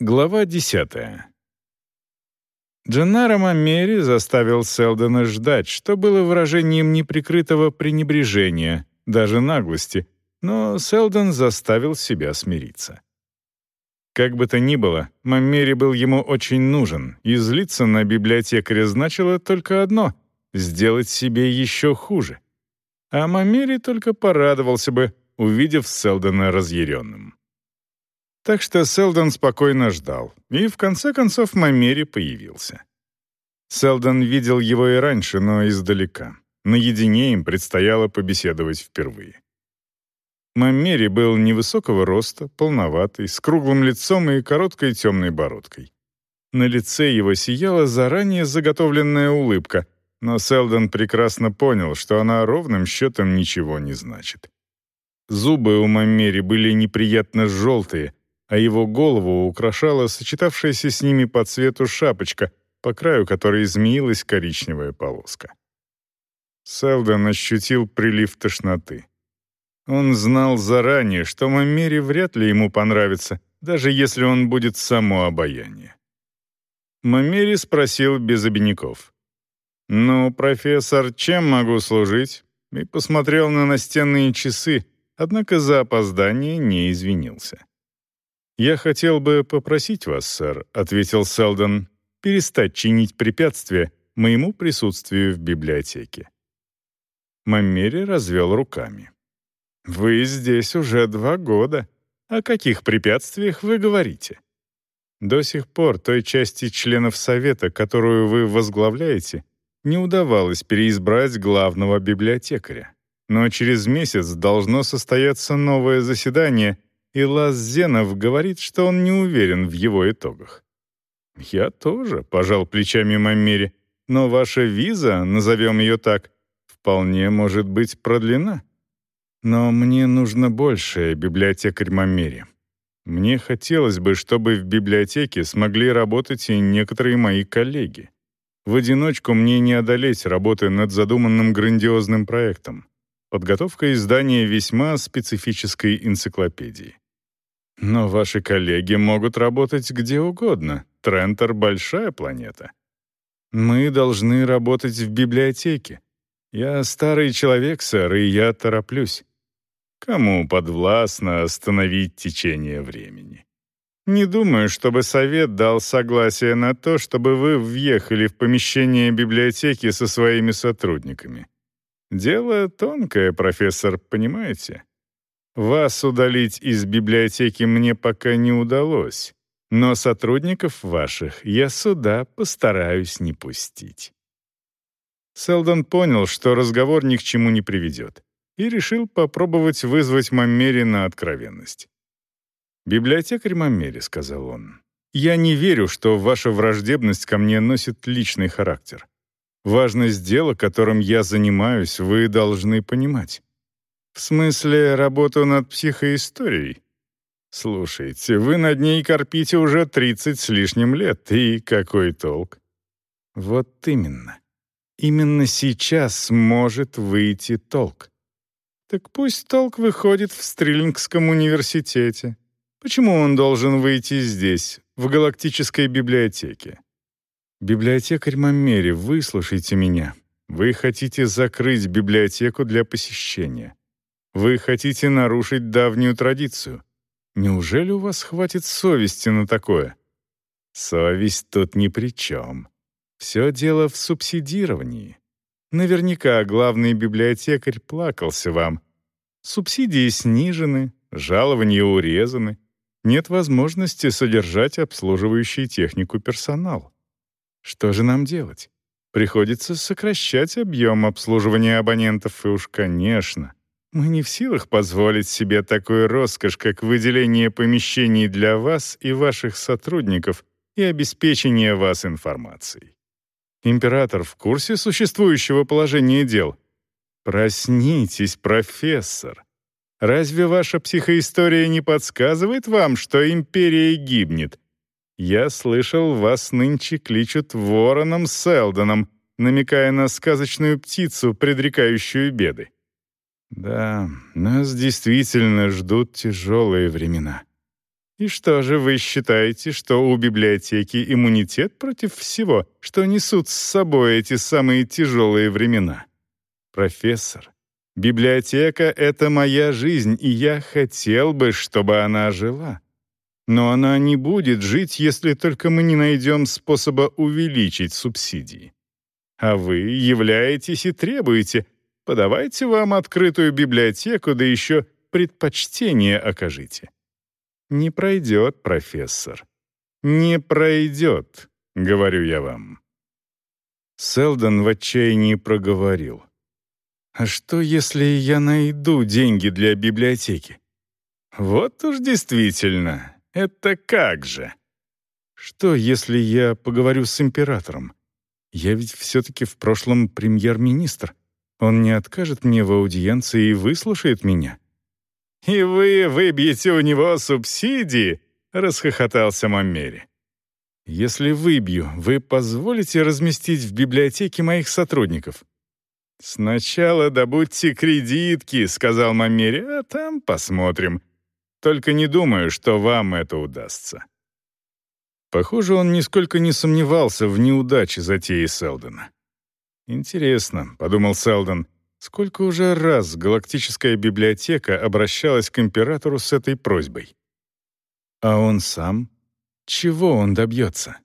Глава десятая. Дженнаро Мамери заставил Селдона ждать, что было выражением неприкрытого пренебрежения, даже наглости, но Селдон заставил себя смириться. Как бы то ни было, Мамери был ему очень нужен, и злиться на библиотекаря значило только одно — сделать себе еще хуже. А Мамери только порадовался бы, увидев Селдона разъяренным. Так что Селдон спокойно ждал, и в конце концов Мамери появился. Селдон видел его и раньше, но издалека. Наедине им предстояло побеседовать впервые. Мамери был невысокого роста, полноватый, с круглым лицом и короткой темной бородкой. На лице его сияла заранее заготовленная улыбка, но Селдон прекрасно понял, что она ровным счетом ничего не значит. Зубы у Мамери были неприятно желтые, а его голову украшала сочетавшаяся с ними по цвету шапочка, по краю которой изменилась коричневая полоска. Селдон ощутил прилив тошноты. Он знал заранее, что Мамере вряд ли ему понравится, даже если он будет само обаяние. Мамери спросил без обиняков. «Ну, профессор, чем могу служить?» и посмотрел на настенные часы, однако за опоздание не извинился. «Я хотел бы попросить вас, сэр», — ответил Селдон, «перестать чинить препятствия моему присутствию в библиотеке». Маммери развел руками. «Вы здесь уже два года. О каких препятствиях вы говорите?» До сих пор той части членов Совета, которую вы возглавляете, не удавалось переизбрать главного библиотекаря. Но через месяц должно состояться новое заседание — и Лаз Зенов говорит, что он не уверен в его итогах. «Я тоже», — пожал плечами Маммери, «но ваша виза, назовем ее так, вполне может быть продлена. Но мне нужно большее, библиотекарь Маммери. Мне хотелось бы, чтобы в библиотеке смогли работать и некоторые мои коллеги. В одиночку мне не одолеть работы над задуманным грандиозным проектом. Подготовка издания весьма специфической энциклопедии. Но ваши коллеги могут работать где угодно. Трентер — большая планета. Мы должны работать в библиотеке. Я старый человек, сэр, и я тороплюсь. Кому подвластно остановить течение времени? Не думаю, чтобы совет дал согласие на то, чтобы вы въехали в помещение библиотеки со своими сотрудниками. Дело тонкое, профессор, понимаете? Вас удалить из библиотеки мне пока не удалось, но сотрудников ваших я сюда постараюсь не пустить». Селдон понял, что разговор ни к чему не приведет, и решил попробовать вызвать Маммери на откровенность. «Библиотекарь Маммери», — сказал он, — «я не верю, что ваша враждебность ко мне носит личный характер. Важность дела, которым я занимаюсь, вы должны понимать. В смысле, работу над психоисторией? Слушайте, вы над ней корпите уже 30 с лишним лет, и какой толк? Вот именно. Именно сейчас может выйти толк. Так пусть толк выходит в Стрелингском университете. Почему он должен выйти здесь, в галактической библиотеке? Библиотекарь Маммери, выслушайте меня. Вы хотите закрыть библиотеку для посещения. Вы хотите нарушить давнюю традицию. Неужели у вас хватит совести на такое? Совесть тут ни при чем. Все дело в субсидировании. Наверняка главный библиотекарь плакался вам. Субсидии снижены, жалования урезаны. Нет возможности содержать обслуживающий технику персонал. Что же нам делать? Приходится сокращать объем обслуживания абонентов, и уж, конечно, мы не в силах позволить себе такую роскошь, как выделение помещений для вас и ваших сотрудников и обеспечение вас информацией. Император в курсе существующего положения дел? Проснитесь, профессор. Разве ваша психоистория не подсказывает вам, что империя гибнет? Я слышал, вас нынче кличут вороном Селдоном, намекая на сказочную птицу, предрекающую беды. Да, нас действительно ждут тяжелые времена. И что же вы считаете, что у библиотеки иммунитет против всего, что несут с собой эти самые тяжелые времена? Профессор, библиотека — это моя жизнь, и я хотел бы, чтобы она жила. Но она не будет жить, если только мы не найдем способа увеличить субсидии. А вы являетесь и требуете, подавайте вам открытую библиотеку, да еще предпочтение окажите. Не пройдет, профессор. Не пройдет, говорю я вам. Селдон в отчаянии проговорил. «А что, если я найду деньги для библиотеки?» «Вот уж действительно, это как же?» «Что, если я поговорю с императором? Я ведь все-таки в прошлом премьер-министр. Он не откажет мне в аудиенции и выслушает меня». «И вы выбьете у него субсидии?» — расхохотался Маммери. «Если выбью, вы позволите разместить в библиотеке моих сотрудников?» «Сначала добудьте кредитки», — сказал Маммери, «а там посмотрим. Только не думаю, что вам это удастся». Похоже, он нисколько не сомневался в неудаче затеи Селдона. «Интересно», — подумал Селдон, — Сколько уже раз галактическая библиотека обращалась к императору с этой просьбой? А он сам? Чего он добьется?